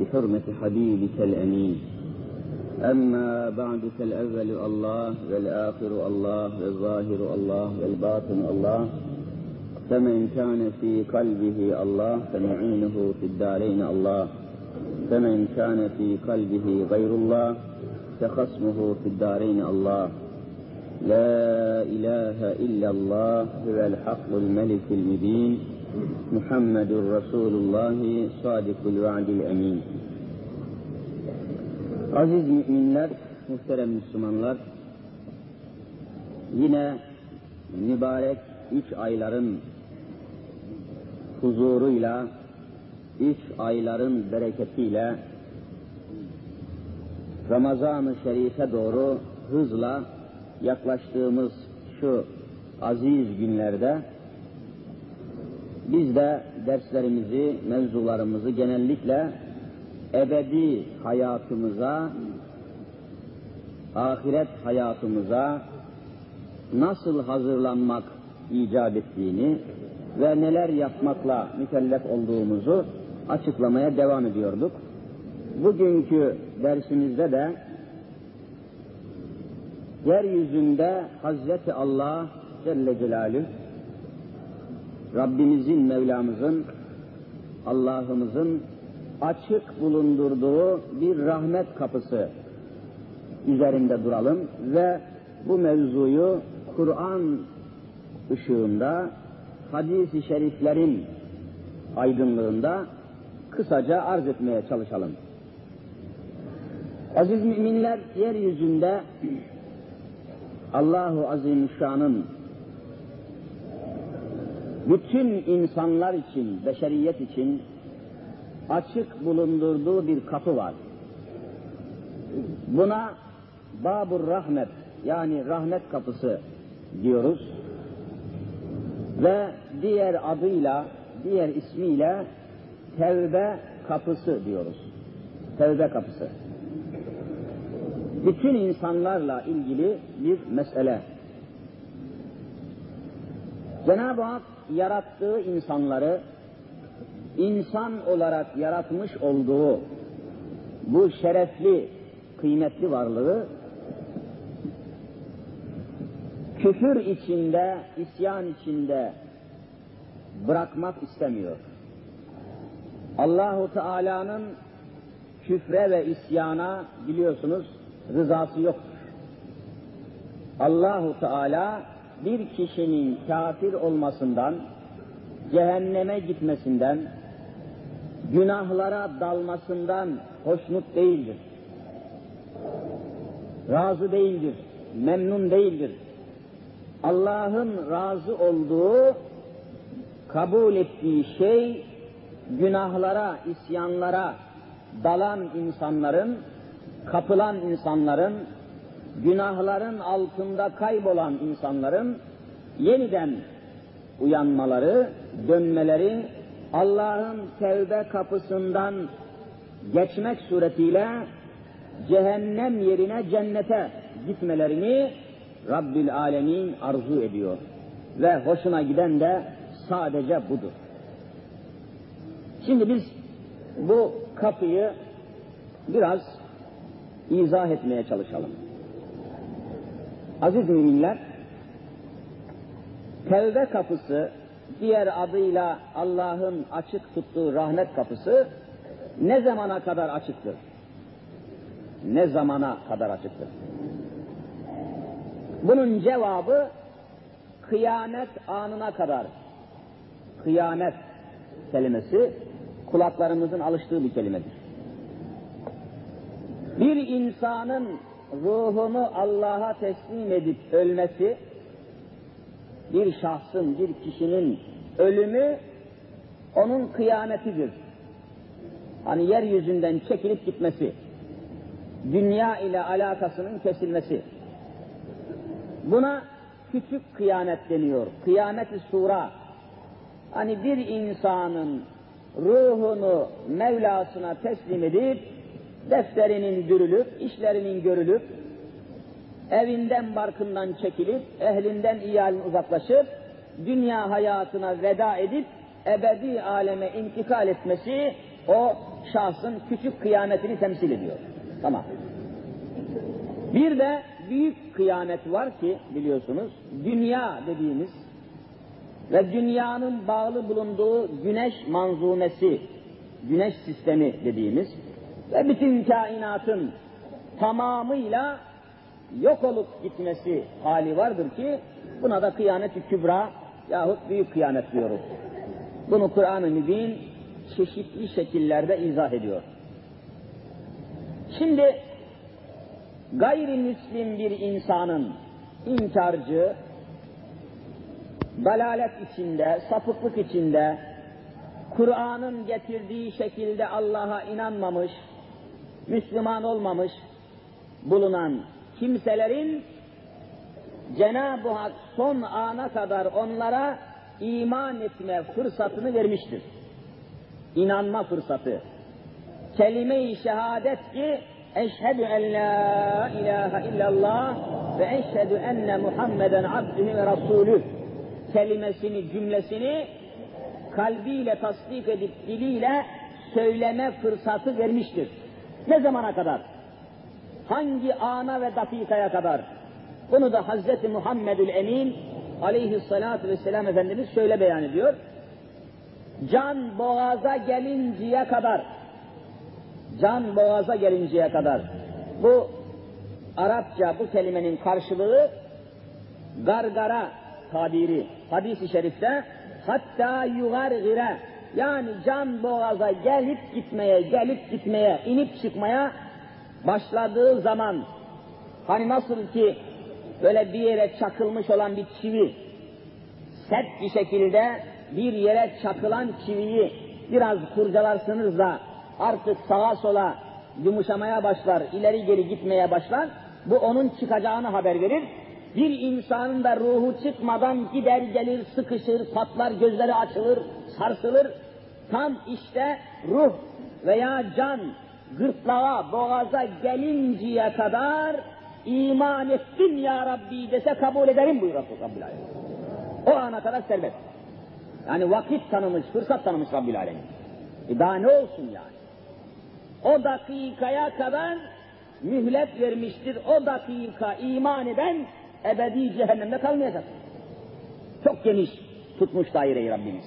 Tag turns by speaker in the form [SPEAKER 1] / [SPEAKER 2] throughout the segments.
[SPEAKER 1] بحرمة حبيبك الأمين. أما بعد فالأول الله والآخر الله والظاهر الله والباطن الله. فمن كان في قلبه الله فمعينه في الدارين الله. فمن كان في قلبه غير الله فخصمه في الدارين الله. لا إله إلا الله هو الحق الملك المبين. محمد رسول الله صادق الوعد الأمين Aziz müminler, muhterem Müslümanlar, yine mübarek üç ayların huzuruyla, üç ayların bereketiyle Ramazan-ı Şerif'e doğru hızla yaklaştığımız şu aziz günlerde biz de derslerimizi, mevzularımızı genellikle ebedi hayatımıza, ahiret hayatımıza nasıl hazırlanmak icap ettiğini ve neler yapmakla mükellef olduğumuzu açıklamaya devam ediyorduk. Bugünkü dersimizde de yeryüzünde Hazreti Allah Celle Celaluhu Rabbimizin, Mevlamızın, Allah'ımızın açık bulundurduğu bir rahmet kapısı üzerinde duralım ve bu mevzuyu Kur'an ışığında, hadis-i şeriflerin aydınlığında kısaca arz etmeye çalışalım. Aziz müminler, yeryüzünde Allahu Azimüşşan'ın bütün insanlar için, beşeriyet için açık bulundurduğu bir kapı var. Buna Babur Rahmet yani rahmet kapısı diyoruz. Ve diğer adıyla, diğer ismiyle tevbe kapısı diyoruz. Tevbe kapısı. Bütün insanlarla ilgili bir mesele. Cenab-ı Hak yarattığı insanları insan olarak yaratmış olduğu bu şerefli, kıymetli varlığı küfür içinde, isyan içinde bırakmak istemiyor. Allahu Teala'nın küfre ve isyana biliyorsunuz rızası yoktur. Allahu Teala bir kişinin kafir olmasından, cehenneme gitmesinden, günahlara dalmasından hoşnut değildir. Razı değildir, memnun değildir. Allah'ın razı olduğu, kabul ettiği şey, günahlara, isyanlara dalan insanların, kapılan insanların, günahların altında kaybolan insanların yeniden uyanmaları, dönmeleri, Allah'ın tevbe kapısından geçmek suretiyle cehennem yerine cennete gitmelerini Rabbül Alemin arzu ediyor. Ve hoşuna giden de sadece budur. Şimdi biz bu kapıyı biraz izah etmeye çalışalım. Aziz müminler, tevbe kapısı, diğer adıyla Allah'ın açık tuttuğu rahmet kapısı ne zamana kadar açıktır? Ne zamana kadar açıktır? Bunun cevabı kıyamet anına kadar. Kıyamet kelimesi kulaklarımızın alıştığı bir kelimedir. Bir insanın ruhunu Allah'a teslim edip ölmesi, bir şahsın, bir kişinin ölümü onun kıyametidir. Hani yeryüzünden çekilip gitmesi, dünya ile alakasının kesilmesi. Buna küçük kıyamet deniyor. Kıyameti sura. Hani bir insanın ruhunu Mevlasına teslim edip defterinin dürülüp, işlerinin görülüp, evinden barkından çekilip, ehlinden iyalin uzaklaşıp, dünya hayatına veda edip, ebedi aleme intikal etmesi, o şahsın küçük kıyametini temsil ediyor. Tamam. Bir de büyük kıyamet var ki biliyorsunuz dünya dediğimiz ve dünyanın bağlı bulunduğu güneş manzumesi, güneş sistemi dediğimiz ve bütün kainatın tamamıyla yok olup gitmesi hali vardır ki buna da kıyamet-i kübra yahut büyük kıyamet diyoruz. Bunu Kur'an-ı Mübin çeşitli şekillerde izah ediyor. Şimdi gayrimüslim bir insanın inkarcı, dalalet içinde, sapıklık içinde, Kur'an'ın getirdiği şekilde Allah'a inanmamış, Müslüman olmamış bulunan kimselerin Cenab-ı Hak son ana kadar onlara iman etme fırsatını vermiştir. İnanma fırsatı. Kelime-i şehadet ki eşhedü en la ilahe illallah ve eşhedü enne Muhammeden abdühü ve rasulü kelimesini, cümlesini kalbiyle tasdik edip diliyle söyleme fırsatı vermiştir. Ne zamana kadar? Hangi ana ve dakikaya kadar? Bunu da Hazreti Muhammedül Emin aleyhissalatu vesselam Efendimiz şöyle beyan ediyor. Can boğaza gelinceye kadar, can boğaza gelinceye kadar, bu Arapça bu kelimenin karşılığı gargara tabiri hadis-i şerifte hatta yugargire yani can boğaza gelip gitmeye, gelip gitmeye, inip çıkmaya başladığı zaman hani nasıl ki böyle bir yere çakılmış olan bir çivi sert bir şekilde bir yere çakılan çiviyi biraz kurcalarsınız da artık sağa sola yumuşamaya başlar, ileri geri gitmeye başlar. Bu onun çıkacağını haber verir. Bir insanın da ruhu çıkmadan gider gelir, sıkışır, patlar, gözleri açılır, sarsılır. Tam işte ruh veya can gırtlağa, boğaza gelinceye kadar iman ettim ya Rabbi dese kabul ederim buyur Rabbil Alemin. O ana kadar serbest. Yani vakit tanımış, fırsat tanımış Rabbil Alemin. E daha ne olsun yani? O dakikaya kadar mühlet vermiştir. O dakika iman eden ebedi cehennemde kalmayacak. Çok geniş tutmuş daireyi Rabbimiz.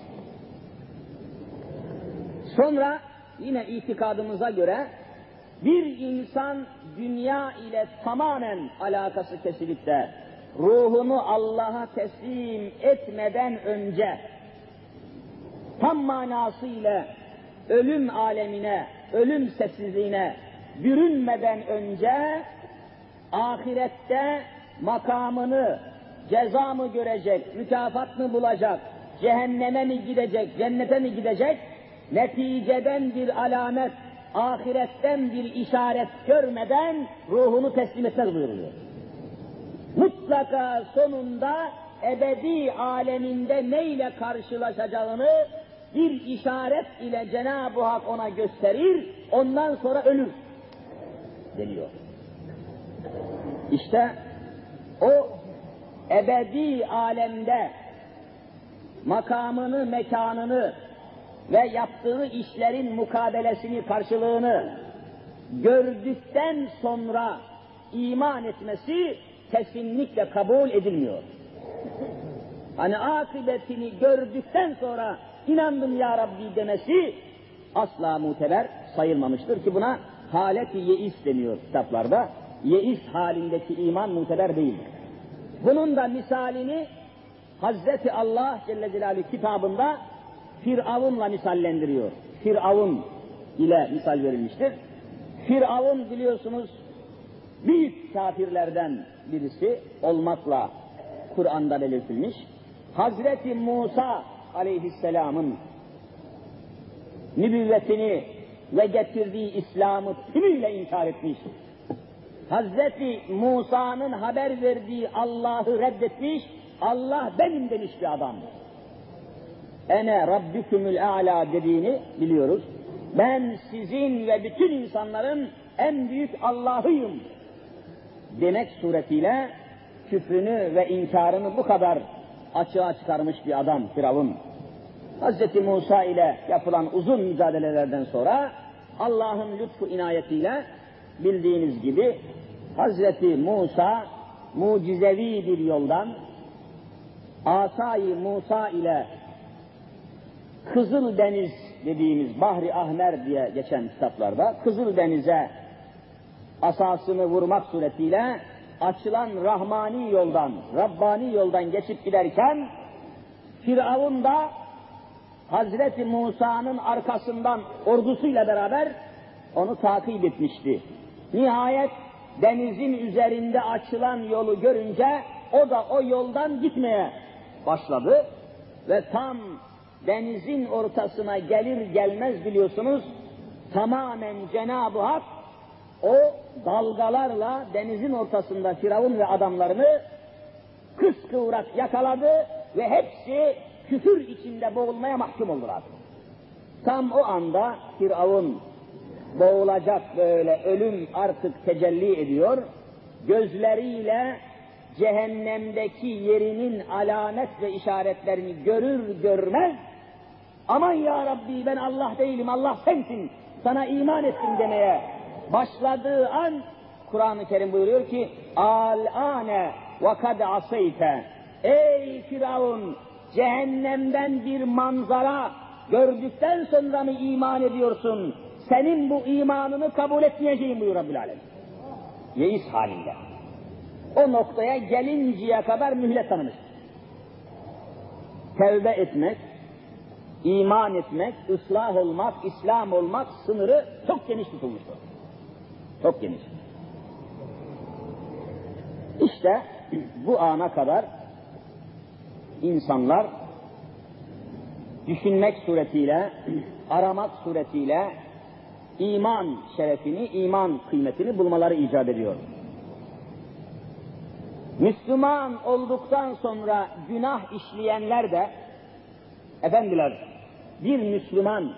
[SPEAKER 1] Sonra yine itikadımıza göre bir insan dünya ile tamamen alakası kesilip de ruhunu Allah'a teslim etmeden önce tam manasıyla ölüm alemine, ölüm sessizliğine bürünmeden önce ahirette makamını, ceza mı görecek, mükafat mı bulacak, cehenneme mi gidecek, cennete mi gidecek, neticeden bir alamet, ahiretten bir işaret görmeden ruhunu teslim etmez buyuruluyor. Mutlaka sonunda ebedi aleminde neyle karşılaşacağını bir işaret ile Cenab-ı Hak ona gösterir, ondan sonra ölür deniyor. İşte o ebedi alemde makamını, mekanını ve yaptığı işlerin mukabelesini, karşılığını gördükten sonra iman etmesi kesinlikle kabul edilmiyor. Hani akıbetini gördükten sonra inandım ya Rabbi demesi asla muteber sayılmamıştır ki buna haleti yeis deniyor kitaplarda. Yeis halindeki iman muteber değildir. Bunun da misalini Hazreti Allah Celle Celaluhu kitabında Firavun'la misallendiriyor. Firavun ile misal verilmiştir. Firavun biliyorsunuz büyük kafirlerden birisi olmakla Kur'an'da belirtilmiş. Hazreti Musa aleyhisselamın nübüvvetini ve getirdiği İslam'ı tümüyle inkar etmiş. Hazreti Musa'nın haber verdiği Allah'ı reddetmiş, Allah benim demiş bir adam. Ene rabbükümül a'la dediğini biliyoruz. Ben sizin ve bütün insanların en büyük Allah'ıyım demek suretiyle küfrünü ve inkarını bu kadar açığa çıkarmış bir adam Firavun. Hz. Musa ile yapılan uzun mücadelelerden sonra Allah'ın lütfu inayetiyle bildiğiniz gibi Hazreti Musa mucizevi bir yoldan Asayı Musa ile Kızıl Deniz dediğimiz Bahri Ahmer diye geçen kitaplarda Kızıl Deniz'e asasını vurmak suretiyle açılan Rahmani yoldan, Rabbani yoldan geçip giderken Firavun da Hazreti Musa'nın arkasından ordusuyla beraber onu takip etmişti. Nihayet denizin üzerinde açılan yolu görünce o da o yoldan gitmeye başladı ve tam denizin ortasına gelir gelmez biliyorsunuz tamamen Cenab-ı Hak o dalgalarla denizin ortasında Firavun ve adamlarını kıskıvrak yakaladı ve hepsi küfür içinde boğulmaya mahkum oldular. Tam o anda Firavun boğulacak böyle ölüm artık tecelli ediyor. Gözleriyle cehennemdeki yerinin alamet ve işaretlerini görür görmez aman ya Rabbi ben Allah değilim Allah sensin sana iman ettim demeye başladığı an Kur'an-ı Kerim buyuruyor ki al-ane ve kad aseyte ey Firavun cehennemden bir manzara gördükten sonra mı iman ediyorsun? Senin bu imanını kabul etmeyeceğim buyur Rabbül Alem. Yeis halinde. O noktaya gelinceye kadar mühlet tanımış. Tevbe etmek, iman etmek, ıslah olmak, İslam olmak sınırı çok geniş tutulmuştur. Çok geniş. İşte bu ana kadar insanlar düşünmek suretiyle, aramak suretiyle iman şerefini, iman kıymetini bulmaları icap ediyor. Müslüman olduktan sonra günah işleyenler de, efendiler, bir Müslüman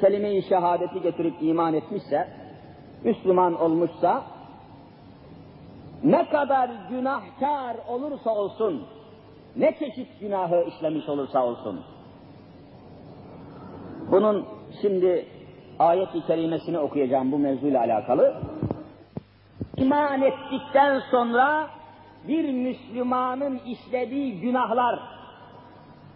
[SPEAKER 1] kelime-i şehadeti getirip iman etmişse, Müslüman olmuşsa, ne kadar günahkar olursa olsun, ne çeşit günahı işlemiş olursa olsun, bunun şimdi ayet-i kerimesini okuyacağım bu mevzuyla alakalı. İman ettikten sonra bir Müslümanın işlediği günahlar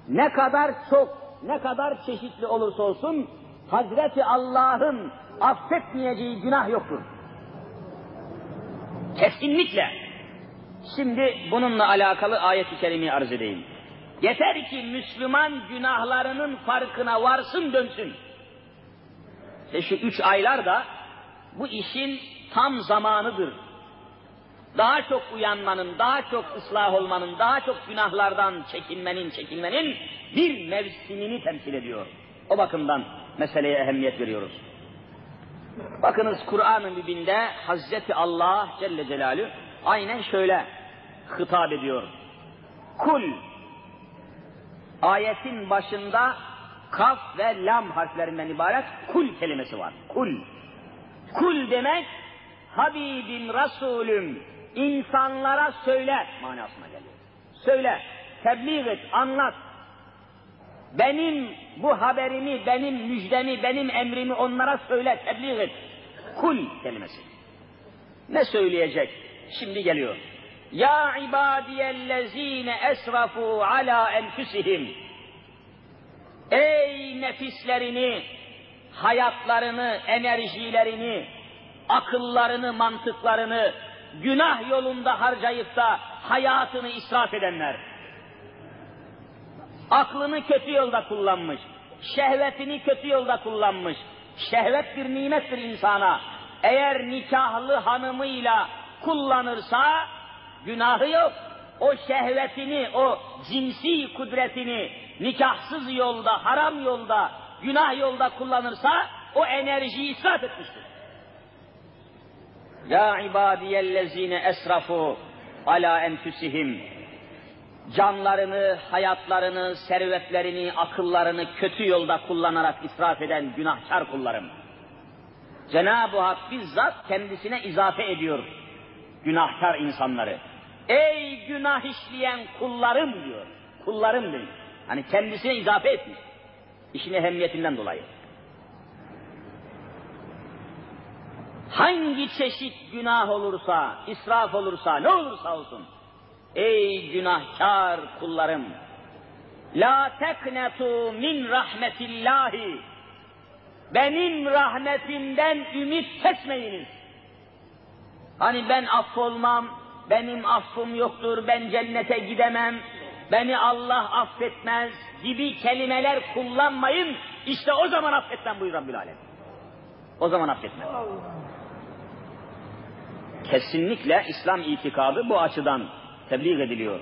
[SPEAKER 1] ne kadar çok, ne kadar çeşitli olursa olsun Hazreti Allah'ın affetmeyeceği günah yoktur. Kesinlikle. Şimdi bununla alakalı ayet-i kerimeyi arz edeyim. Yeter ki Müslüman günahlarının farkına varsın dönsün. İşte şu üç aylar da bu işin tam zamanıdır. Daha çok uyanmanın, daha çok ıslah olmanın, daha çok günahlardan çekinmenin, çekinmenin bir mevsimini temsil ediyor. O bakımdan meseleye ehemmiyet veriyoruz. Bakınız Kur'an-ı Mübin'de Hazreti Allah Celle Celaluhu aynen şöyle hitap ediyor. Kul ayetin başında kaf ve lam harflerinden ibaret kul kelimesi var. Kul. Kul demek Habibim Resulüm insanlara söyle manasına geliyor. Söyle, tebliğ et, anlat. Benim bu haberimi, benim müjdemi, benim emrimi onlara söyle, tebliğ et. Kul kelimesi. Ne söyleyecek? Şimdi geliyor. Ya ibadiyellezine esrafu ala enfusihim. Ey nefislerini, hayatlarını, enerjilerini, akıllarını, mantıklarını günah yolunda harcayıp da hayatını israf edenler. Aklını kötü yolda kullanmış, şehvetini kötü yolda kullanmış. Şehvet bir nimettir insana. Eğer nikahlı hanımıyla kullanırsa günahı yok. O şehvetini, o cinsi kudretini nikahsız yolda, haram yolda, günah yolda kullanırsa o enerjiyi israf etmiştir. Ya ibadiyellezine esrafu ala enfusihim. Canlarını, hayatlarını, servetlerini, akıllarını kötü yolda kullanarak israf eden günahkar kullarım. Cenab-ı Hak bizzat kendisine izafe ediyor günahkar insanları. Ey günah işleyen kullarım diyor. Kullarım diyor. Hani kendisine izafe etmiş. İşin ehemmiyetinden dolayı. Hangi çeşit günah olursa, israf olursa, ne olursa olsun. Ey günahkar kullarım! La teknetu min rahmetillahi. Benim rahmetimden ümit kesmeyiniz. Hani ben affolmam, benim affım yoktur, ben cennete gidemem, beni Allah affetmez gibi kelimeler kullanmayın. İşte o zaman affetmem buyur Rabbül. O zaman affetmem. Kesinlikle İslam itikadı bu açıdan tebliğ ediliyor.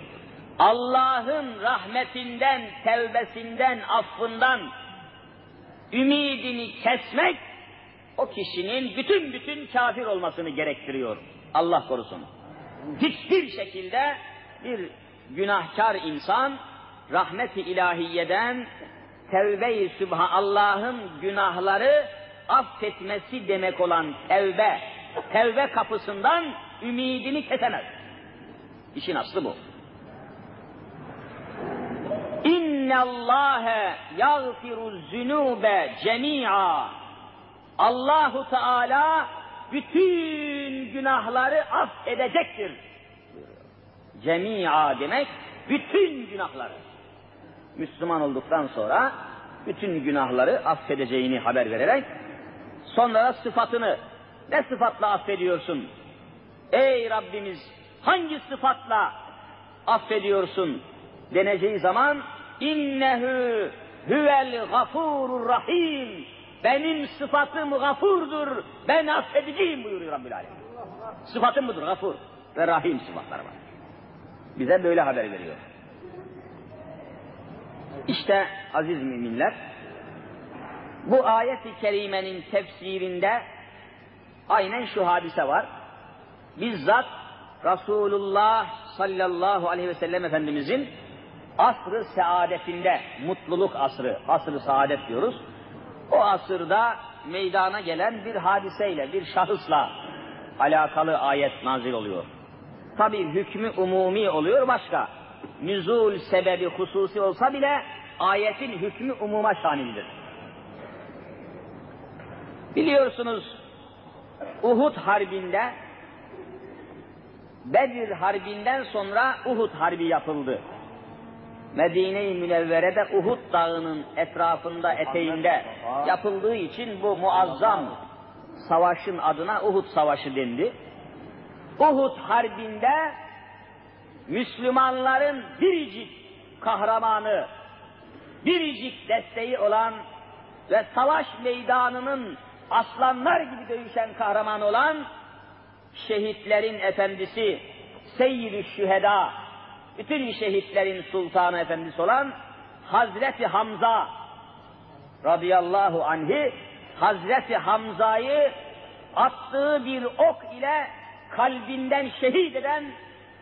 [SPEAKER 1] Allah'ın rahmetinden, tevbesinden, affından ümidini kesmek o kişinin bütün bütün kafir olmasını gerektiriyor. Allah korusun. Hiçbir şekilde bir günahkar insan rahmeti ilahiyeden tevbe-i sübha Allah'ın günahları affetmesi demek olan tevbe, tevbe kapısından ümidini kesemez. İşin aslı bu. İnne Allahe yagfiru zunube cemi'a. Allahu Teala bütün günahları affedecektir. Cemi'a demek bütün günahları. Müslüman olduktan sonra bütün günahları affedeceğini haber vererek sonra sıfatını ne sıfatla affediyorsun? Ey Rabbimiz hangi sıfatla affediyorsun deneceği zaman innehu huvel gafurur rahim benim sıfatım gafurdur ben affedeceğim buyuruyor Rabbül Alem. Sıfatım budur gafur ve rahim sıfatları var. Bize böyle haber veriyor. İşte aziz müminler bu ayet-i kerimenin tefsirinde aynen şu hadise var. Bizzat Resulullah sallallahu aleyhi ve sellem Efendimizin asrı saadetinde, mutluluk asrı, asrı saadet diyoruz. O asırda meydana gelen bir hadiseyle, bir şahısla alakalı ayet nazil oluyor. Tabi hükmü umumi oluyor başka. Nüzul sebebi hususi olsa bile ayetin hükmü umuma şamildir. Biliyorsunuz Uhud Harbi'nde Bedir Harbi'nden sonra Uhud Harbi yapıldı. Medine-i Münevvere'de Uhud Dağı'nın etrafında, eteğinde yapıldığı için bu muazzam savaşın adına Uhud Savaşı dendi. Uhud Harbi'nde Müslümanların biricik kahramanı, biricik desteği olan ve savaş meydanının aslanlar gibi dövüşen kahraman olan şehitlerin efendisi, seyyid şüheda, bütün şehitlerin sultanı efendisi olan Hazreti Hamza radıyallahu anhi Hazreti Hamza'yı attığı bir ok ile kalbinden şehit eden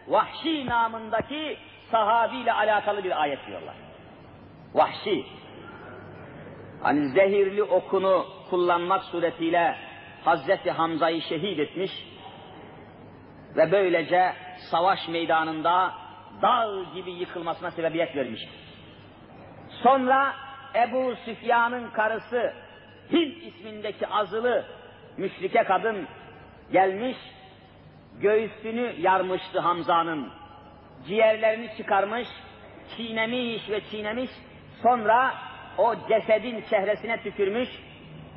[SPEAKER 1] Vahşi namındaki sahabiyle alakalı bir ayet diyorlar. Vahşi. Hani zehirli okunu kullanmak suretiyle Hazreti Hamza'yı şehit etmiş ve böylece savaş meydanında dağ gibi yıkılmasına sebebiyet vermiş. Sonra Ebu Süfyan'ın karısı Hint ismindeki azılı müşrike kadın gelmiş, göğsünü yarmıştı Hamza'nın. Ciğerlerini çıkarmış, çiğnemiş ve çiğnemiş, sonra o cesedin çehresine tükürmüş,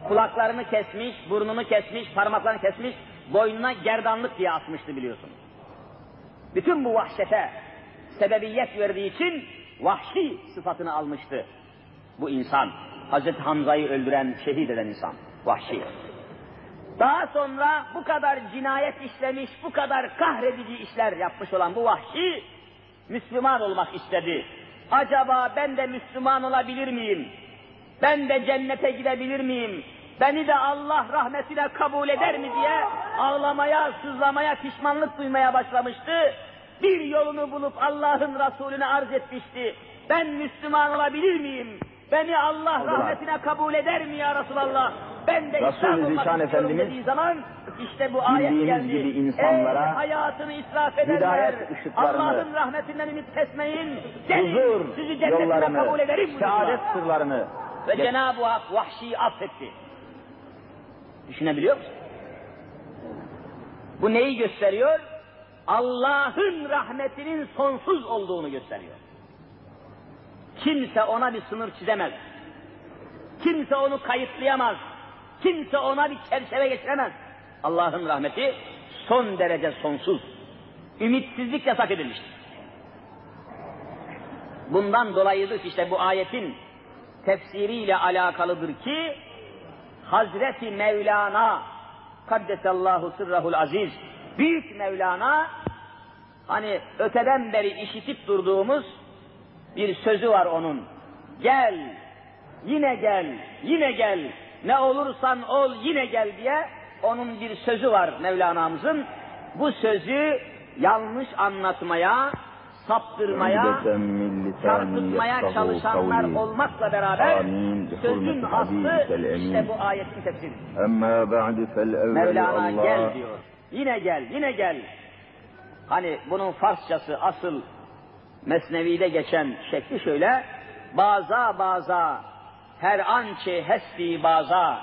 [SPEAKER 1] kulaklarını kesmiş, burnunu kesmiş, parmaklarını kesmiş, boynuna gerdanlık diye asmıştı biliyorsun. Bütün bu vahşete sebebiyet verdiği için vahşi sıfatını almıştı bu insan. Hazreti Hamza'yı öldüren, şehit eden insan. Vahşi. Daha sonra bu kadar cinayet işlemiş, bu kadar kahredici işler yapmış olan bu vahşi Müslüman olmak istedi. Acaba ben de Müslüman olabilir miyim? Ben de cennete gidebilir miyim? Beni de Allah rahmetine kabul eder mi diye ağlamaya, sızlamaya, pişmanlık duymaya başlamıştı. Bir yolunu bulup Allah'ın Resulüne arz etmişti. Ben Müslüman olabilir miyim? Beni Allah rahmetine kabul eder mi ya Resulallah? Ben de
[SPEAKER 2] Resul-i Zişan Efendimiz,
[SPEAKER 1] zaman işte bu ayet geldi.
[SPEAKER 2] gibi insanlara
[SPEAKER 1] Ey hayatını israf edenler, Allah'ın rahmetinden ümit kesmeyin. Gelin
[SPEAKER 2] huzur
[SPEAKER 1] sizi
[SPEAKER 2] yollarını,
[SPEAKER 1] kabul ederim
[SPEAKER 2] saadet sırlarını
[SPEAKER 1] Ve Cenab-ı Hak vahşiyi affetti. Düşünebiliyor musun? Bu neyi gösteriyor? Allah'ın rahmetinin sonsuz olduğunu gösteriyor. Kimse ona bir sınır çizemez. Kimse onu kayıtlayamaz. Kimse ona bir çerçeve geçiremez. Allah'ın rahmeti son derece sonsuz. Ümitsizlik yasak edilmiştir. Bundan dolayıdır işte bu ayetin tefsiriyle alakalıdır ki Hazreti Mevlana Kaddesallahu sırrahul aziz Büyük Mevlana hani öteden beri işitip durduğumuz bir sözü var onun. Gel, yine gel, yine gel, ne olursan ol yine gel diye onun bir sözü var Mevlana'mızın. Bu sözü yanlış anlatmaya, saptırmaya, çarpıtmaya çalışanlar olmakla beraber sözün aslı işte bu ayetin tefsiri. Mevlana gel diyor. Yine gel, yine gel. Hani bunun Farsçası asıl Mesnevi'de geçen şekli şöyle. Baza baza her ançe hesti baza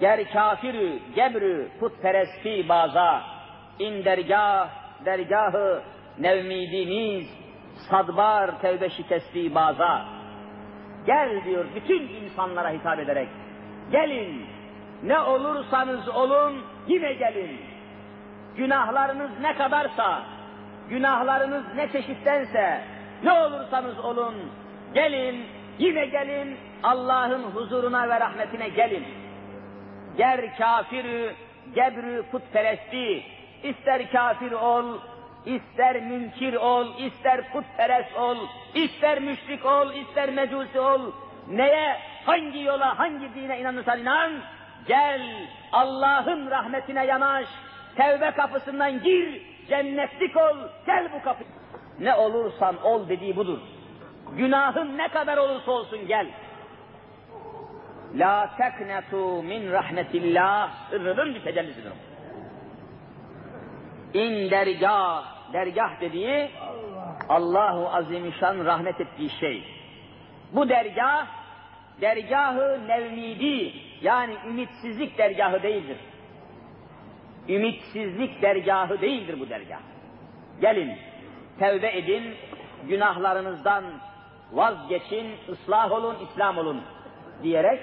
[SPEAKER 1] ger kafirü gebrü putperesti baza. İn dergah dergahı nevmidiniz sadbar tevbe şikesti baza. Gel diyor bütün insanlara hitap ederek gelin ne olursanız olun yine gelin. Günahlarınız ne kadarsa günahlarınız ne çeşittense ne olursanız olun gelin yine gelin Allah'ın huzuruna ve rahmetine gelin. Ger kafirü gebrü putperesti ister kafir ol, ister münkir ol, ister putperest ol, ister müşrik ol, ister mecusi ol, neye, hangi yola, hangi dine inanırsan inan, gel Allah'ın rahmetine yanaş, tevbe kapısından gir, cennetlik ol, gel bu kapı. Ne olursan ol dediği budur. Günahın ne kadar olursa olsun gel. La teknetu min rahmetillah sırrının bir tecellisidir. İn dergah, dergah dediği Allahu Azimüşşan rahmet ettiği şey. Bu dergah, dergahı nevmidi yani ümitsizlik dergahı değildir. Ümitsizlik dergahı değildir bu dergah. Gelin, tevbe edin, günahlarınızdan vazgeçin, ıslah olun, İslam olun diyerek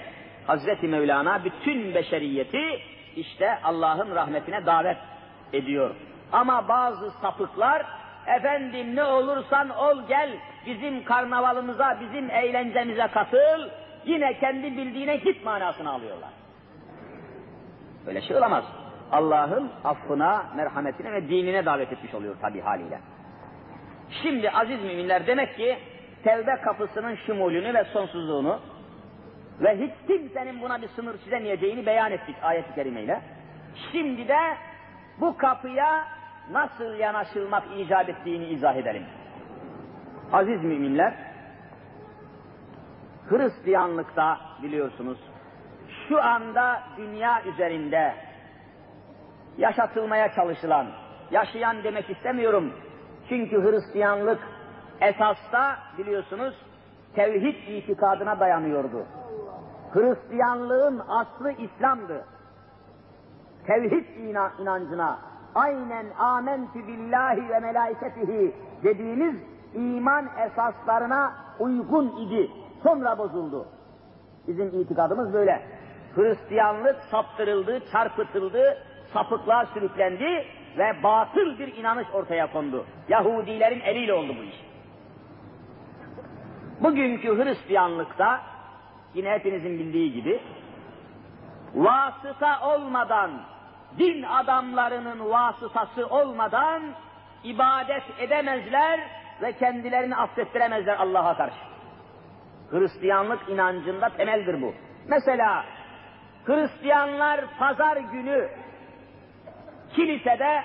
[SPEAKER 1] Hazreti Mevlana bütün beşeriyeti işte Allah'ın rahmetine davet ediyor. Ama bazı sapıklar efendim ne olursan ol gel bizim karnavalımıza, bizim eğlencemize katıl, yine kendi bildiğine git manasını alıyorlar. Böyle şey olamaz. Allah'ın affına, merhametine ve dinine davet etmiş oluyor tabi haliyle. Şimdi aziz müminler demek ki tevbe kapısının şumulünü ve sonsuzluğunu ve hiç kimsenin buna bir sınır çizemeyeceğini beyan ettik ayet-i kerimeyle. Şimdi de bu kapıya nasıl yanaşılmak icap ettiğini izah edelim. Aziz müminler, Hristiyanlıkta biliyorsunuz şu anda dünya üzerinde yaşatılmaya çalışılan, yaşayan demek istemiyorum. Çünkü Hristiyanlık esasta biliyorsunuz tevhid itikadına dayanıyordu. Hristiyanlığın aslı İslam'dı. Tevhid inancına aynen amentü billahi ve melaiketihi dediğimiz iman esaslarına uygun idi. Sonra bozuldu. Bizim itikadımız böyle. Hristiyanlık saptırıldı, çarpıtıldı, sapıklığa sürüklendi ve batıl bir inanış ortaya kondu. Yahudilerin eliyle oldu bu iş. Bugünkü Hristiyanlıkta yine hepinizin bildiği gibi vasıta olmadan, din adamlarının vasıtası olmadan ibadet edemezler ve kendilerini affettiremezler Allah'a karşı. Hristiyanlık inancında temeldir bu. Mesela Hristiyanlar pazar günü kilisede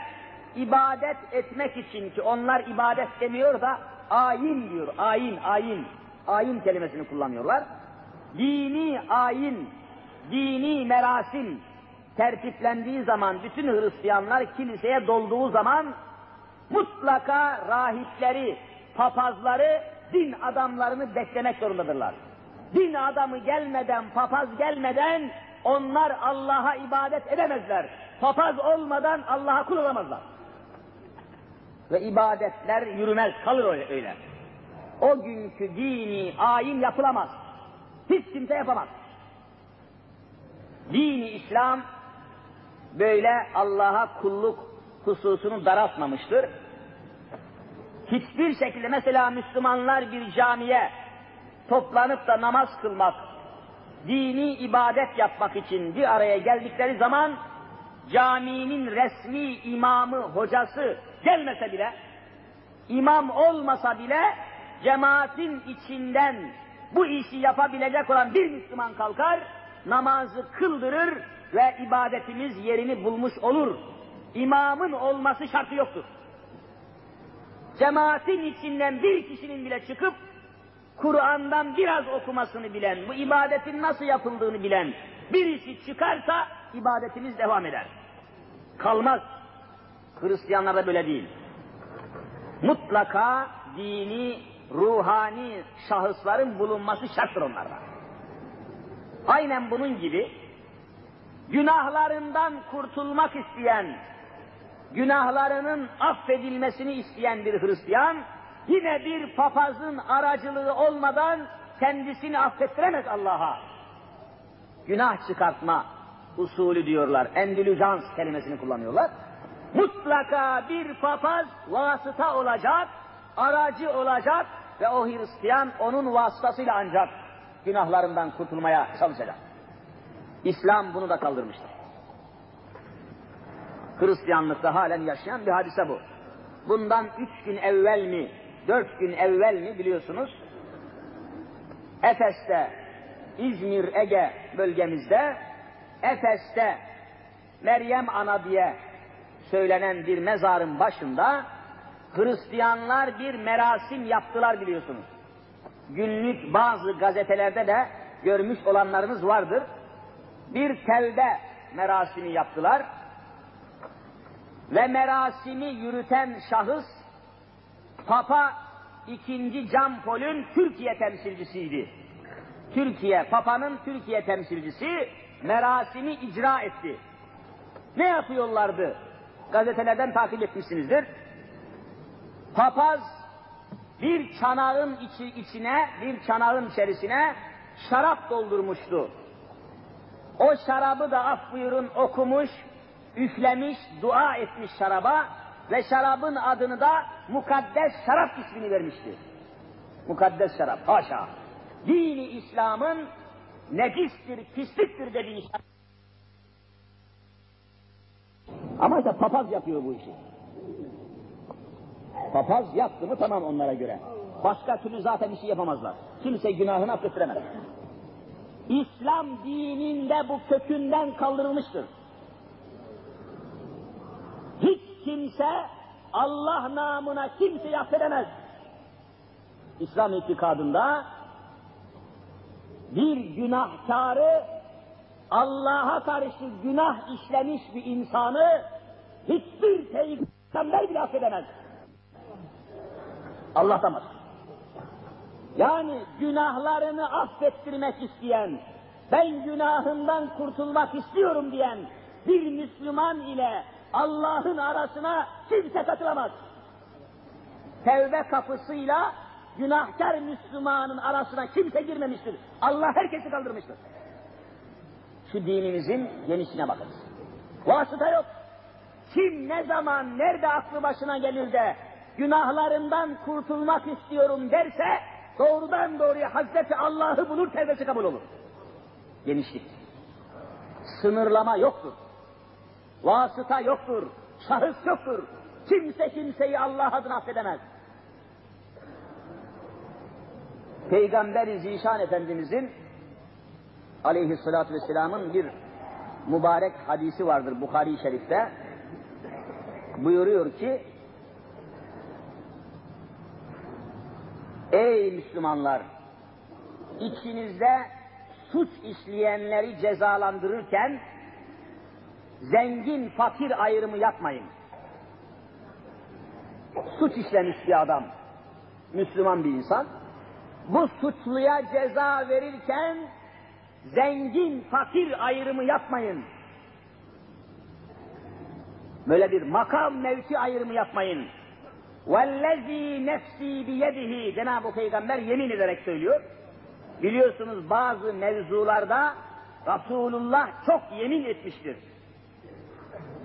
[SPEAKER 1] ibadet etmek için ki onlar ibadet demiyor da ayin diyor, ayin, ayin, ayin kelimesini kullanıyorlar. Dini ayin, dini merasim tertiplendiği zaman bütün Hristiyanlar kiliseye dolduğu zaman mutlaka rahipleri, papazları, din adamlarını beklemek zorundadırlar. Din adamı gelmeden, papaz gelmeden onlar Allah'a ibadet edemezler. Papaz olmadan Allah'a kul olamazlar. Ve ibadetler yürümez, kalır öyle. O günkü dini ayin yapılamaz. Hiç kimse yapamaz. Dini İslam böyle Allah'a kulluk hususunu daraltmamıştır. Hiçbir şekilde mesela Müslümanlar bir camiye toplanıp da namaz kılmak, dini ibadet yapmak için bir araya geldikleri zaman caminin resmi imamı, hocası gelmese bile, imam olmasa bile cemaatin içinden bu işi yapabilecek olan bir Müslüman kalkar, namazı kıldırır ve ibadetimiz yerini bulmuş olur. İmamın olması şartı yoktur. Cemaatin içinden bir kişinin bile çıkıp Kur'an'dan biraz okumasını bilen, bu ibadetin nasıl yapıldığını bilen birisi çıkarsa ibadetimiz devam eder. Kalmaz. Hristiyanlarda böyle değil. Mutlaka dini, ruhani şahısların bulunması şarttır onlarda. Aynen bunun gibi günahlarından kurtulmak isteyen, günahlarının affedilmesini isteyen bir Hristiyan, yine bir papazın aracılığı olmadan kendisini affettiremez Allah'a. Günah çıkartma usulü diyorlar. Endülüjans kelimesini kullanıyorlar. Mutlaka bir papaz vasıta olacak, aracı olacak ve o Hristiyan onun vasıtasıyla ancak günahlarından kurtulmaya çalışacak. İslam bunu da kaldırmıştır. Hristiyanlıkta halen yaşayan bir hadise bu. Bundan üç gün evvel mi, dört gün evvel mi biliyorsunuz, Efes'te, İzmir, Ege bölgemizde, Efes'te Meryem Ana diye söylenen bir mezarın başında Hristiyanlar bir merasim yaptılar biliyorsunuz. Günlük bazı gazetelerde de görmüş olanlarınız vardır. Bir telde merasimi yaptılar. Ve merasimi yürüten şahıs Papa II. Can Pol'ün Türkiye temsilcisiydi. Türkiye, Papa'nın Türkiye temsilcisi merasimi icra etti. Ne yapıyorlardı? Gazetelerden takip etmişsinizdir. Papaz bir çanağın içi, içine, bir çanağın içerisine şarap doldurmuştu. O şarabı da af buyurun okumuş, üflemiş, dua etmiş şaraba ve şarabın adını da mukaddes şarap ismini vermişti. Mukaddes şarap, haşa. Dini İslam'ın necistir, pisliktir dediği şarap. Ama işte papaz yapıyor bu işi. Papaz yaptı mı tamam onlara göre. Başka türlü zaten şey yapamazlar. Kimse günahını affettiremez. İslam dininde bu kökünden kaldırılmıştır. Hiç kimse Allah namına kimse affedemez. İslam itikadında bir günahkarı Allah'a karşı günah işlemiş bir insanı hiçbir peygamber bile affedemez. Allah'tan başka. Yani günahlarını affettirmek isteyen, ben günahından kurtulmak istiyorum diyen bir Müslüman ile Allah'ın arasına kimse katılamaz. Tevbe kapısıyla günahkar Müslümanın arasına kimse girmemiştir. Allah herkesi kaldırmıştır. Şu dinimizin genişine bakınız. Vasıta yok. Kim ne zaman, nerede aklı başına gelir de günahlarından kurtulmak istiyorum derse doğrudan doğruya Hazreti Allah'ı bulur, tevbesi kabul olur. Genişlik. Sınırlama yoktur. Vasıta yoktur. Şahıs yoktur. Kimse kimseyi Allah adına affedemez. Peygamber-i Zişan Efendimizin aleyhissalatü vesselamın bir mübarek hadisi vardır Bukhari-i Şerif'te. Buyuruyor ki Ey Müslümanlar! içinizde suç işleyenleri cezalandırırken zengin fakir ayrımı yapmayın. Suç işlemiş bir adam, Müslüman bir insan. Bu suçluya ceza verirken zengin, fakir ayrımı yapmayın. Böyle bir makam mevki ayrımı yapmayın. Vellezî nefsî biyedihi Cenab-ı Peygamber yemin ederek söylüyor. Biliyorsunuz bazı mevzularda Resulullah çok yemin etmiştir.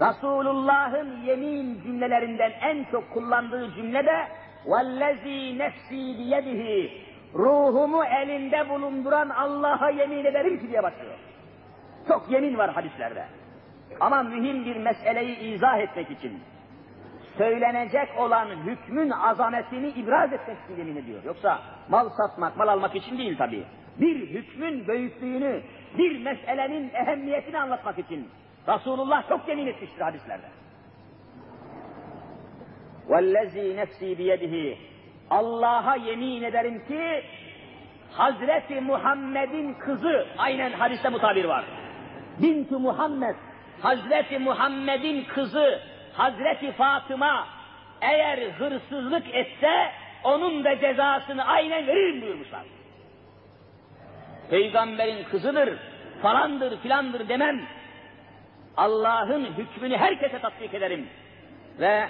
[SPEAKER 1] Resulullah'ın yemin cümlelerinden en çok kullandığı cümle de vellezî nefsî biyedihi ruhumu elinde bulunduran Allah'a yemin ederim ki diye başlıyor. Çok yemin var hadislerde. Ama mühim bir meseleyi izah etmek için söylenecek olan hükmün azametini ibraz etmek için yemin ediyor. Yoksa mal satmak, mal almak için değil tabii. Bir hükmün büyüklüğünü, bir meselenin ehemmiyetini anlatmak için Resulullah çok yemin etmiştir hadislerde. وَالَّذ۪ي nefsi biyedihi Allah'a yemin ederim ki Hazreti Muhammed'in kızı aynen hadiste mutabir var. Bintu Muhammed Hazreti Muhammed'in kızı Hazreti Fatıma eğer hırsızlık etse onun da cezasını aynen veririm buyurmuşlar. Peygamberin kızıdır, falandır filandır demem. Allah'ın hükmünü herkese tatbik ederim. Ve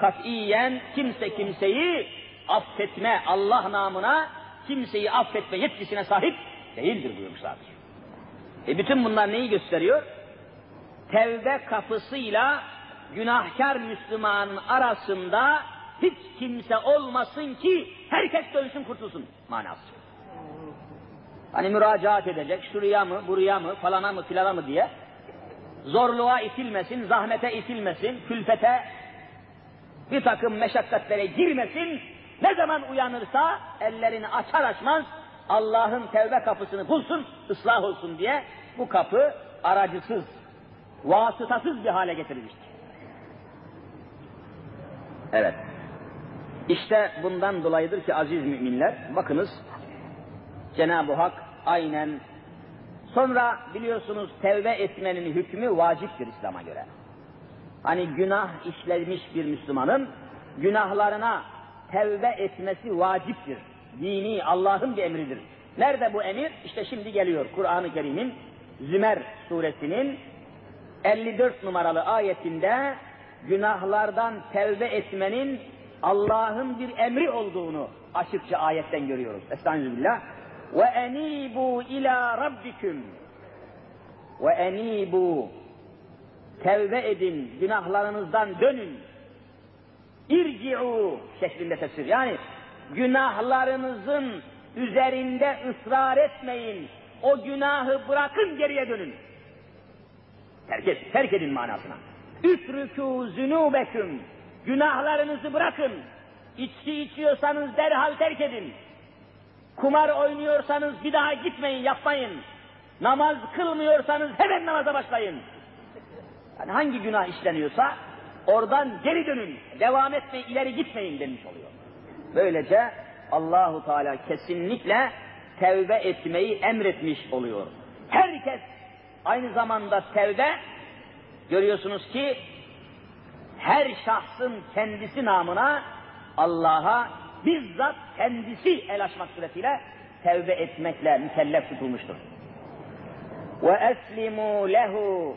[SPEAKER 1] katiyen kimse kimseyi affetme Allah namına kimseyi affetme yetkisine sahip değildir buyurmuşlardır. E bütün bunlar neyi gösteriyor? Tevbe kapısıyla günahkar Müslümanın arasında hiç kimse olmasın ki herkes dönsün kurtulsun manası. Hani müracaat edecek, şuraya mı, buraya mı, falana mı, filana mı diye zorluğa itilmesin, zahmete itilmesin, külfete bir takım meşakkatlere girmesin, ne zaman uyanırsa ellerini açar açmaz Allah'ın tevbe kapısını bulsun, ıslah olsun diye bu kapı aracısız, vasıtasız bir hale getirilmiştir. Evet. İşte bundan dolayıdır ki aziz müminler, bakınız Cenab-ı Hak aynen sonra biliyorsunuz tevbe etmenin hükmü vaciptir İslam'a göre. Hani günah işlemiş bir Müslümanın günahlarına tevbe etmesi vaciptir. Dini Allah'ın bir emridir. Nerede bu emir? İşte şimdi geliyor Kur'an-ı Kerim'in Zümer suresinin 54 numaralı ayetinde günahlardan tevbe etmenin Allah'ın bir emri olduğunu açıkça ayetten görüyoruz. Estağfirullah. Ve enibu ila rabbikum. Ve enibu tevbe edin, günahlarınızdan dönün. İrci'u şeklinde tefsir. Yani günahlarınızın üzerinde ısrar etmeyin. O günahı bırakın geriye dönün. Terk, et, terk edin manasına. Ütrükû zünûbeküm. Günahlarınızı bırakın. İçki içiyorsanız derhal terk edin. Kumar oynuyorsanız bir daha gitmeyin, yapmayın. Namaz kılmıyorsanız hemen namaza başlayın. Yani hangi günah işleniyorsa oradan geri dönün, devam etmeyin, ileri gitmeyin demiş oluyor. Böylece Allahu Teala kesinlikle tevbe etmeyi emretmiş oluyor. Herkes aynı zamanda tevbe görüyorsunuz ki her şahsın kendisi namına Allah'a bizzat kendisi el açmak suretiyle tevbe etmekle mükellef tutulmuştur. Ve eslimu lehu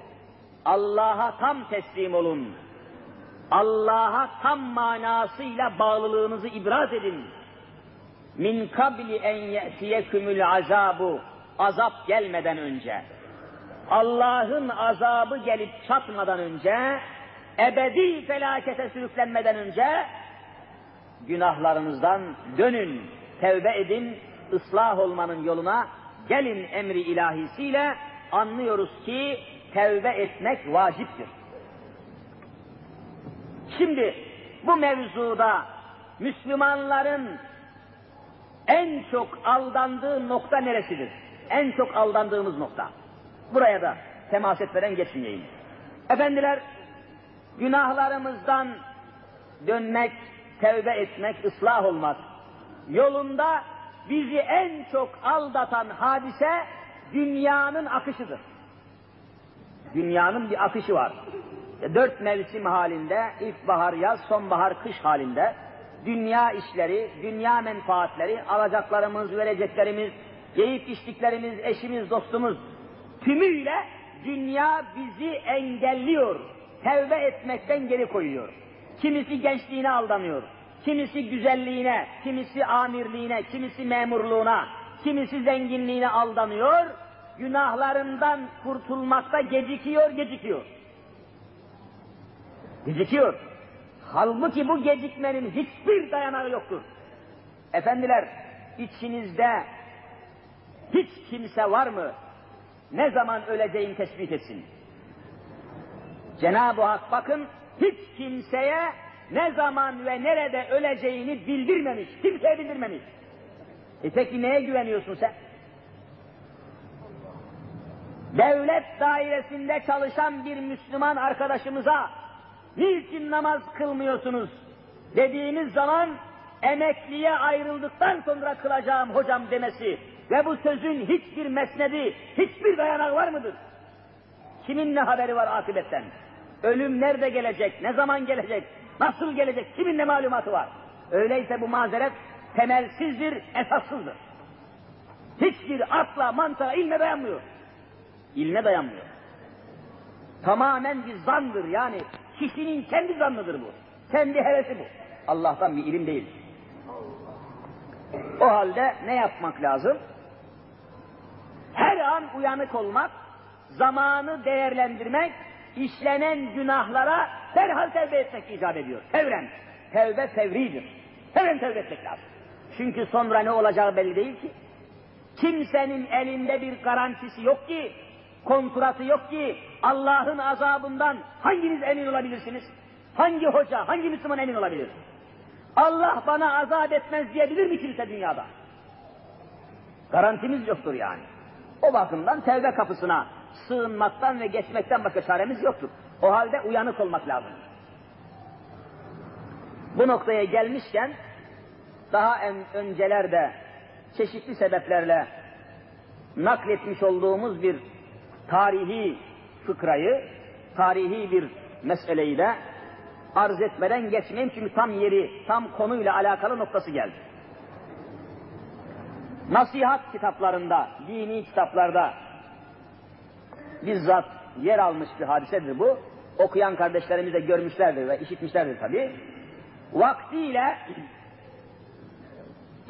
[SPEAKER 1] Allah'a tam teslim olun. Allah'a tam manasıyla bağlılığınızı ibraz edin. Min kabli en ye'tiyekumul azabu azap gelmeden önce Allah'ın azabı gelip çatmadan önce ebedi felakete sürüklenmeden önce günahlarınızdan dönün, tevbe edin, ıslah olmanın yoluna gelin emri ilahisiyle anlıyoruz ki tevbe etmek vaciptir. Şimdi bu mevzuda Müslümanların en çok aldandığı nokta neresidir? En çok aldandığımız nokta. Buraya da temas etmeden geçmeyeyim. Efendiler, günahlarımızdan dönmek, tevbe etmek, ıslah olmak yolunda bizi en çok aldatan hadise dünyanın akışıdır. Dünyanın bir akışı var. Dört mevsim halinde, ilkbahar, yaz, sonbahar, kış halinde dünya işleri, dünya menfaatleri, alacaklarımız, vereceklerimiz, yiyip içtiklerimiz, eşimiz, dostumuz tümüyle dünya bizi engelliyor. Tevbe etmekten geri koyuyor. Kimisi gençliğine aldanıyor. Kimisi güzelliğine, kimisi amirliğine, kimisi memurluğuna, kimisi zenginliğine aldanıyor. Günahlarından kurtulmakta gecikiyor, gecikiyor. Gecikiyor. Halbuki bu gecikmenin hiçbir dayanağı yoktur. Efendiler, içinizde hiç kimse var mı? Ne zaman öleceğini tespit etsin. Cenab-ı Hak bakın hiç kimseye ne zaman ve nerede öleceğini bildirmemiş. Kimseye bildirmemiş. E peki neye güveniyorsun sen? Devlet dairesinde çalışan bir Müslüman arkadaşımıza niçin namaz kılmıyorsunuz dediğimiz zaman emekliye ayrıldıktan sonra kılacağım hocam demesi ve bu sözün hiçbir mesnedi, hiçbir dayanağı var mıdır? Kimin ne haberi var akıbetten? Ölüm nerede gelecek, ne zaman gelecek, nasıl gelecek, kimin ne malumatı var? Öyleyse bu mazeret temelsizdir, esassızdır. Hiçbir akla, mantığa, ilme dayanmıyor. İlme dayanmıyor. Tamamen bir zandır yani. Kişinin kendi zannıdır bu. Kendi hevesi bu. Allah'tan bir ilim değil. O halde ne yapmak lazım? Her an uyanık olmak, zamanı değerlendirmek, işlenen günahlara derhal tevbe etmek icap ediyor. Fevren. Tevbe fevridir. Hemen tevbe etmek lazım. Çünkü sonra ne olacağı belli değil ki. Kimsenin elinde bir garantisi yok ki, kontratı yok ki, Allah'ın azabından hanginiz emin olabilirsiniz? Hangi hoca, hangi Müslüman emin olabilir? Allah bana azap etmez diyebilir mi kimse dünyada? Garantimiz yoktur yani. O bakımdan tevbe kapısına sığınmaktan ve geçmekten başka çaremiz yoktur. O halde uyanık olmak lazım. Bu noktaya gelmişken daha en öncelerde çeşitli sebeplerle nakletmiş olduğumuz bir tarihi fıkrayı, tarihi bir meseleyi de arz etmeden geçmeyeyim çünkü tam yeri, tam konuyla alakalı noktası geldi. Nasihat kitaplarında, dini kitaplarda bizzat yer almış bir hadisedir bu. Okuyan kardeşlerimiz de görmüşlerdir ve işitmişlerdir tabi. Vaktiyle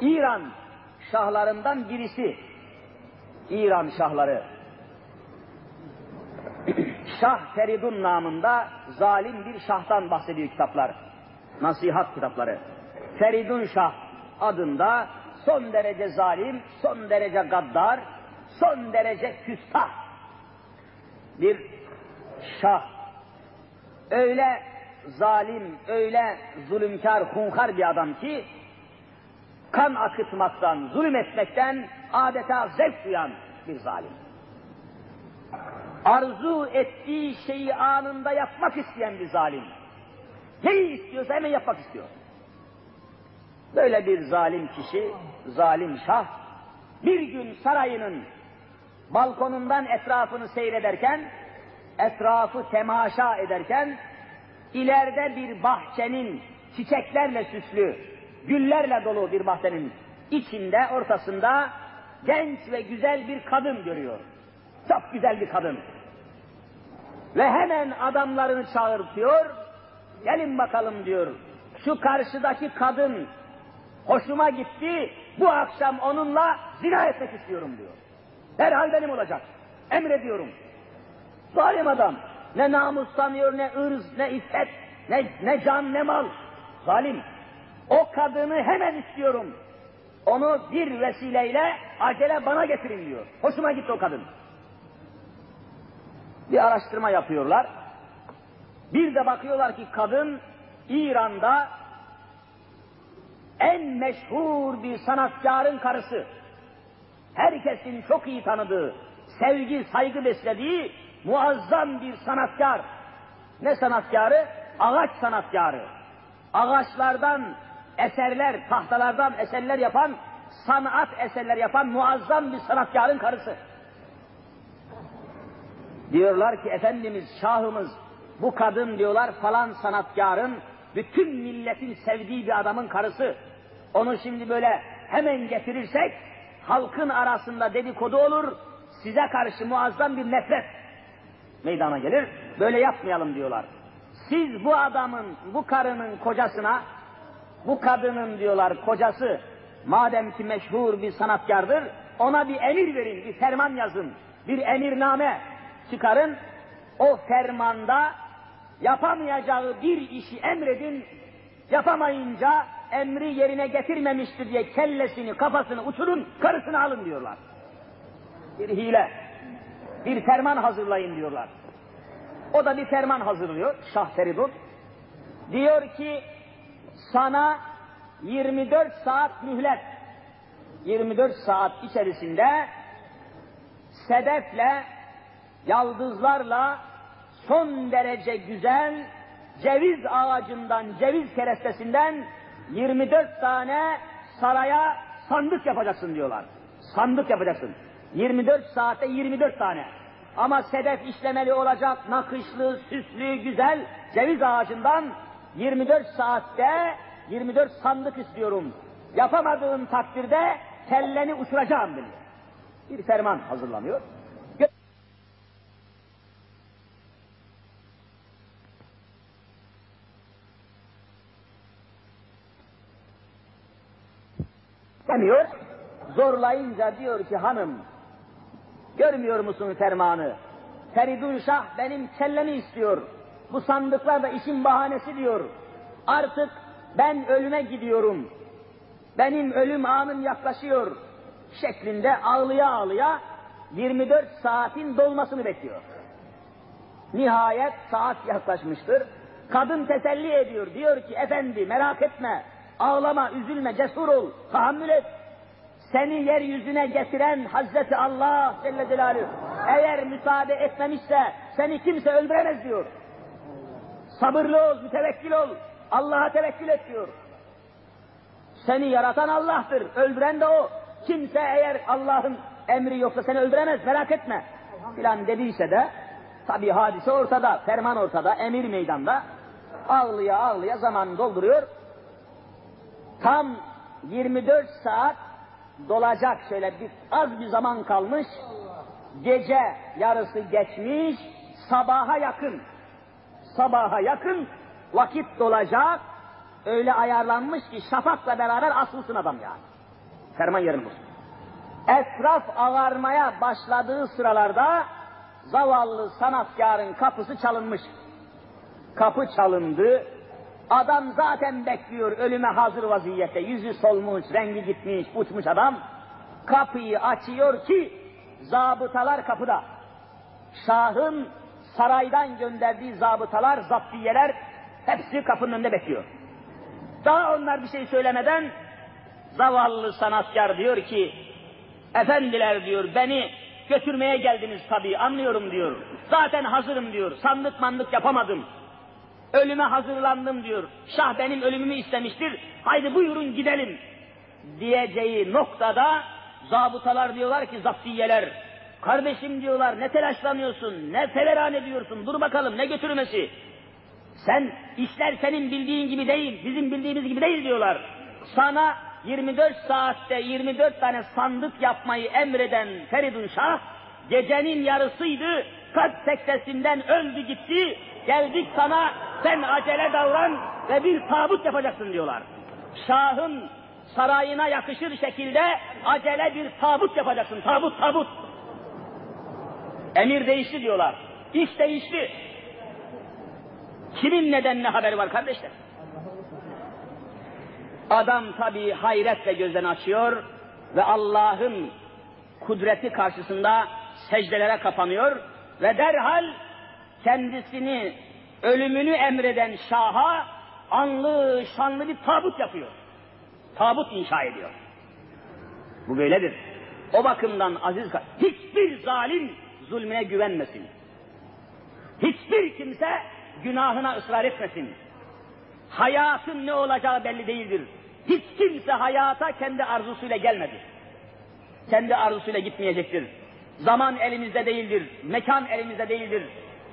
[SPEAKER 1] İran şahlarından birisi, İran şahları, Şah Feridun namında zalim bir şahtan bahsediyor kitaplar. Nasihat kitapları. Feridun Şah adında son derece zalim, son derece gaddar, son derece küstah bir şah. Öyle zalim, öyle zulümkar, hunkar bir adam ki kan akıtmaktan, zulüm etmekten adeta zevk duyan bir zalim arzu ettiği şeyi anında yapmak isteyen bir zalim. Neyi istiyorsa hemen yapmak istiyor. Böyle bir zalim kişi, zalim şah, bir gün sarayının balkonundan etrafını seyrederken, etrafı temaşa ederken, ileride bir bahçenin çiçeklerle süslü, güllerle dolu bir bahçenin içinde, ortasında genç ve güzel bir kadın görüyor. Çok güzel bir kadın. Ve hemen adamlarını çağırtıyor. Gelin bakalım diyor. Şu karşıdaki kadın hoşuma gitti. Bu akşam onunla zina etmek istiyorum diyor. Derhal benim olacak. Emrediyorum. Zalim adam. Ne namus sanıyor, ne ırz, ne iffet, ne, ne can, ne mal. Zalim. O kadını hemen istiyorum. Onu bir vesileyle acele bana getirin diyor. Hoşuma gitti o kadın bir araştırma yapıyorlar. Bir de bakıyorlar ki kadın İran'da en meşhur bir sanatkarın karısı. Herkesin çok iyi tanıdığı, sevgi, saygı beslediği muazzam bir sanatkar. Ne sanatkarı? Ağaç sanatkarı. Ağaçlardan eserler, tahtalardan eserler yapan, sanat eserler yapan muazzam bir sanatkarın karısı. Diyorlar ki Efendimiz, Şahımız, bu kadın diyorlar falan sanatkarın, bütün milletin sevdiği bir adamın karısı. Onu şimdi böyle hemen getirirsek, halkın arasında dedikodu olur, size karşı muazzam bir nefret meydana gelir. Böyle yapmayalım diyorlar. Siz bu adamın, bu karının kocasına, bu kadının diyorlar kocası, madem ki meşhur bir sanatkardır, ona bir emir verin, bir ferman yazın, bir emirname çıkarın. O fermanda yapamayacağı bir işi emredin, yapamayınca emri yerine getirmemiştir diye kellesini, kafasını uçurun, karısını alın diyorlar. Bir hile, bir ferman hazırlayın diyorlar. O da bir ferman hazırlıyor, Şah Feridun. Diyor ki, sana 24 saat mühlet, 24 saat içerisinde sedefle, yaldızlarla son derece güzel ceviz ağacından, ceviz kerestesinden 24 tane saraya sandık yapacaksın diyorlar. Sandık yapacaksın. 24 saatte 24 tane. Ama sedef işlemeli olacak, nakışlı, süslü, güzel ceviz ağacından 24 saatte 24 sandık istiyorum. Yapamadığın takdirde kelleni uçuracağım dedi. Bir ferman hazırlanıyor. Demiyor. Zorlayınca diyor ki hanım, görmüyor musun fermanı? Feridun Şah benim kellemi istiyor. Bu sandıklar da işin bahanesi diyor. Artık ben ölüme gidiyorum. Benim ölüm anım yaklaşıyor. Şeklinde ağlıya ağlıya 24 saatin dolmasını bekliyor. Nihayet saat yaklaşmıştır. Kadın teselli ediyor. Diyor ki efendi merak etme. Ağlama, üzülme, cesur ol, tahammül et. Seni yeryüzüne getiren Hazreti Allah Celle Celaluhu eğer müsaade etmemişse seni kimse öldüremez diyor. Sabırlı ol, mütevekkil ol. Allah'a tevekkül et diyor. Seni yaratan Allah'tır, öldüren de O. Kimse eğer Allah'ın emri yoksa seni öldüremez, merak etme. Filan dediyse de, tabi hadise ortada, ferman ortada, emir meydanda. Ağlıya ağlıya zaman dolduruyor. Tam 24 saat dolacak şöyle bir az bir zaman kalmış. Gece yarısı geçmiş, sabaha yakın. Sabaha yakın vakit dolacak. Öyle ayarlanmış ki şafakla beraber asılsın adam yani. Ferman yerin bu. Etraf ağarmaya başladığı sıralarda zavallı sanatkarın kapısı çalınmış. Kapı çalındı, Adam zaten bekliyor ölüme hazır vaziyette. Yüzü solmuş, rengi gitmiş, uçmuş adam. Kapıyı açıyor ki zabıtalar kapıda. Şahın saraydan gönderdiği zabıtalar, zaptiyeler hepsi kapının önünde bekliyor. Daha onlar bir şey söylemeden zavallı sanatkar diyor ki efendiler diyor beni götürmeye geldiniz tabii anlıyorum diyor. Zaten hazırım diyor. Sandık mandık yapamadım. Ölüme hazırlandım diyor. Şah benim ölümümü istemiştir. Haydi buyurun gidelim. Diyeceği noktada zabıtalar diyorlar ki zaptiyeler. Kardeşim diyorlar ne telaşlanıyorsun, ne feleran ediyorsun, dur bakalım ne götürmesi. Sen işler senin bildiğin gibi değil, bizim bildiğimiz gibi değil diyorlar. Sana 24 saatte 24 tane sandık yapmayı emreden Feridun Şah, gecenin yarısıydı, kalp sektesinden öldü gitti, geldik sana sen acele davran ve bir tabut yapacaksın diyorlar. Şahın sarayına yakışır şekilde acele bir tabut yapacaksın. Tabut tabut. Emir değişti diyorlar. İş değişti. Kimin nedenine haberi var kardeşler? Adam tabi hayretle gözden açıyor ve Allah'ın kudreti karşısında secdelere kapanıyor ve derhal kendisini ölümünü emreden şaha anlı şanlı bir tabut yapıyor. Tabut inşa ediyor. Bu böyledir. O bakımdan aziz hiçbir zalim zulmüne güvenmesin. Hiçbir kimse günahına ısrar etmesin. Hayatın ne olacağı belli değildir. Hiç kimse hayata kendi arzusuyla gelmedi. Kendi arzusuyla gitmeyecektir. Zaman elimizde değildir. Mekan elimizde değildir.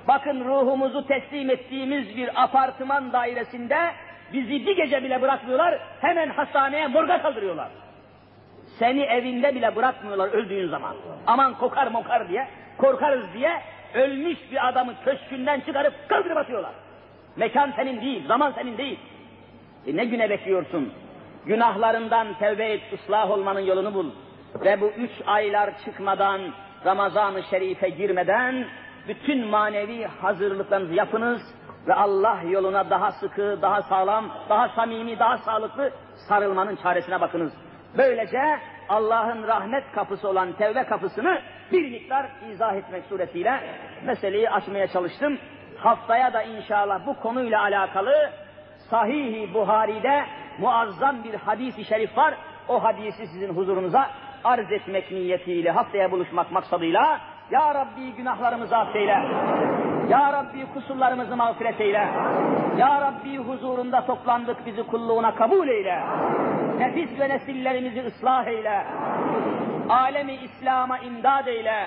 [SPEAKER 1] Bakın ruhumuzu teslim ettiğimiz bir apartman dairesinde bizi bir gece bile bırakmıyorlar. Hemen hastaneye morga kaldırıyorlar. Seni evinde bile bırakmıyorlar öldüğün zaman. Aman kokar mokar diye, korkarız diye ölmüş bir adamı köşkünden çıkarıp kaldırıp atıyorlar. Mekan senin değil, zaman senin değil. E ne güne bekliyorsun? Günahlarından tevbe et, ıslah olmanın yolunu bul. Ve bu üç aylar çıkmadan, Ramazan-ı Şerif'e girmeden bütün manevi hazırlıklarınızı yapınız ve Allah yoluna daha sıkı, daha sağlam, daha samimi, daha sağlıklı sarılmanın çaresine bakınız. Böylece Allah'ın rahmet kapısı olan tevbe kapısını bir miktar izah etmek suretiyle meseleyi açmaya çalıştım. Haftaya da inşallah bu konuyla alakalı Sahih-i Buhari'de muazzam bir hadis-i şerif var. O hadisi sizin huzurunuza arz etmek niyetiyle haftaya buluşmak maksadıyla Ya Rabbi günahlarımızı affeyle. Ya Rabbi kusurlarımızı mağfiret eyle. Ya Rabbi huzurunda toplandık bizi kulluğuna kabul eyle. Nefis ve nesillerimizi ıslah eyle. Alemi İslam'a imdad eyle.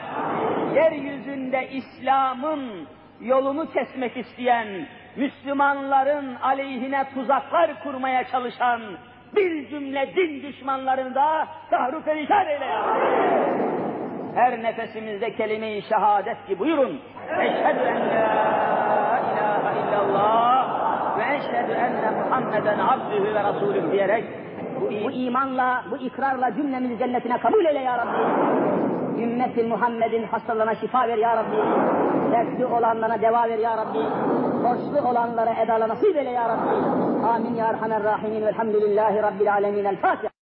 [SPEAKER 1] Yeryüzünde İslam'ın yolunu kesmek isteyen, Müslümanların aleyhine tuzaklar kurmaya çalışan bir cümle din düşmanlarını da tahru perişan eyle. Her nefesimizde kelime-i şehadet ki buyurun. Eşhedü en la ilahe illallah ve eşhedü enne Muhammeden abdühü ve rasulüh diyerek bu, bu imanla, bu ikrarla cümlemizi cennetine kabul eyle ya Rabbi. Ümmeti Muhammed'in hastalarına şifa ver ya Rabbi. Dertli olanlara deva ver ya Rabbi. Borçlu olanlara edala nasip eyle ya Rabbi. Amin ya Erhamer Rahimin. Velhamdülillahi Rabbil Alemin. El Fatiha.